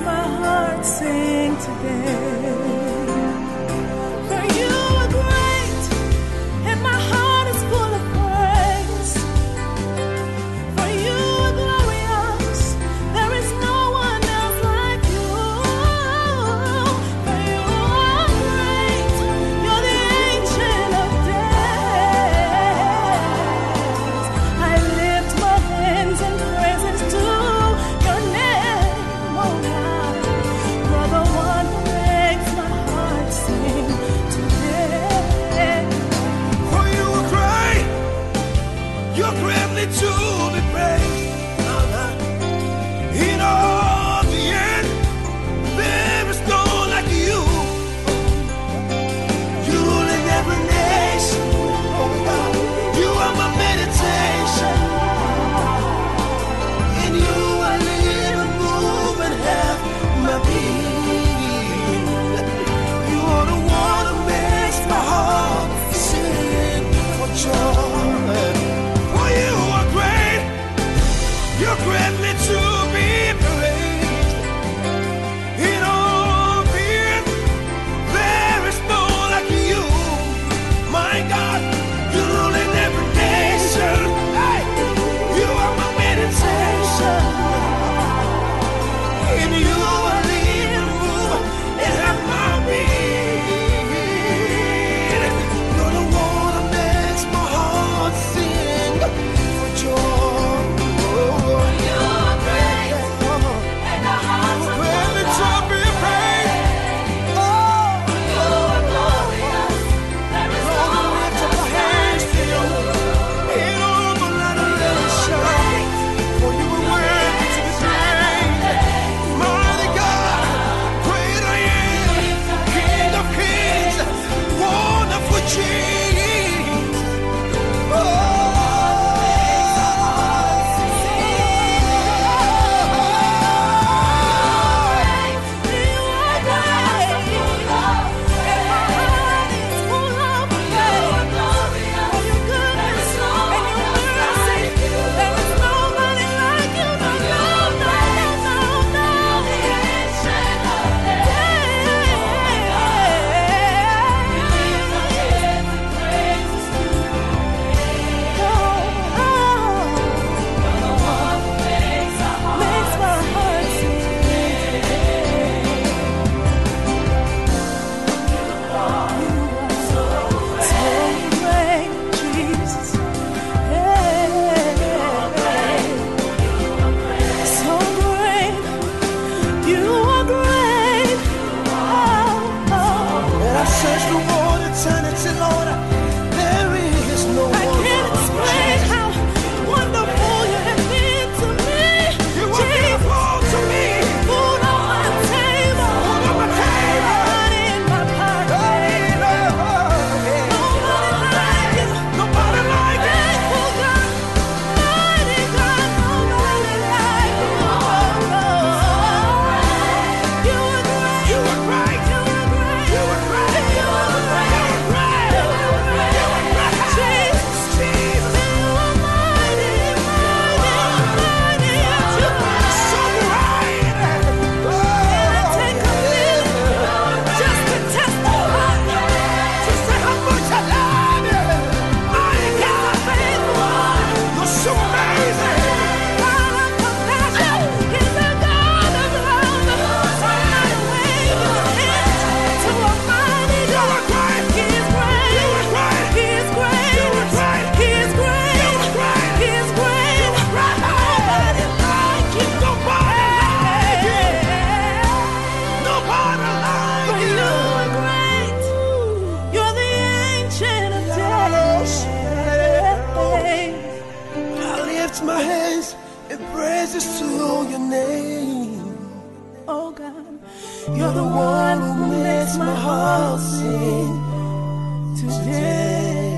my heart sing today. To you're greatly to Praises to your name. oh God. You're the one who makes my heart sing today.